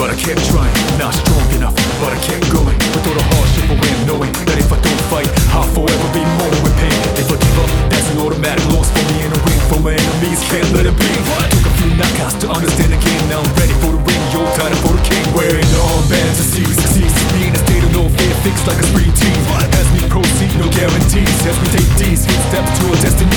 But I kept trying, not strong enough, but I kept going. With all the hardship I went, knowing that if I don't fight, I'll forever be mourning with pain. If I give up, that's an automatic loss for me and a ring for my enemies. Can't let it be. Took a few knockouts to understand again. Now I'm ready for the ring, yo, time for the king. Wearing armbands to see succeeds. Be in a state of no fear, fixed like a spree team. As we proceed, no guarantees. As we take these hit steps to our destiny,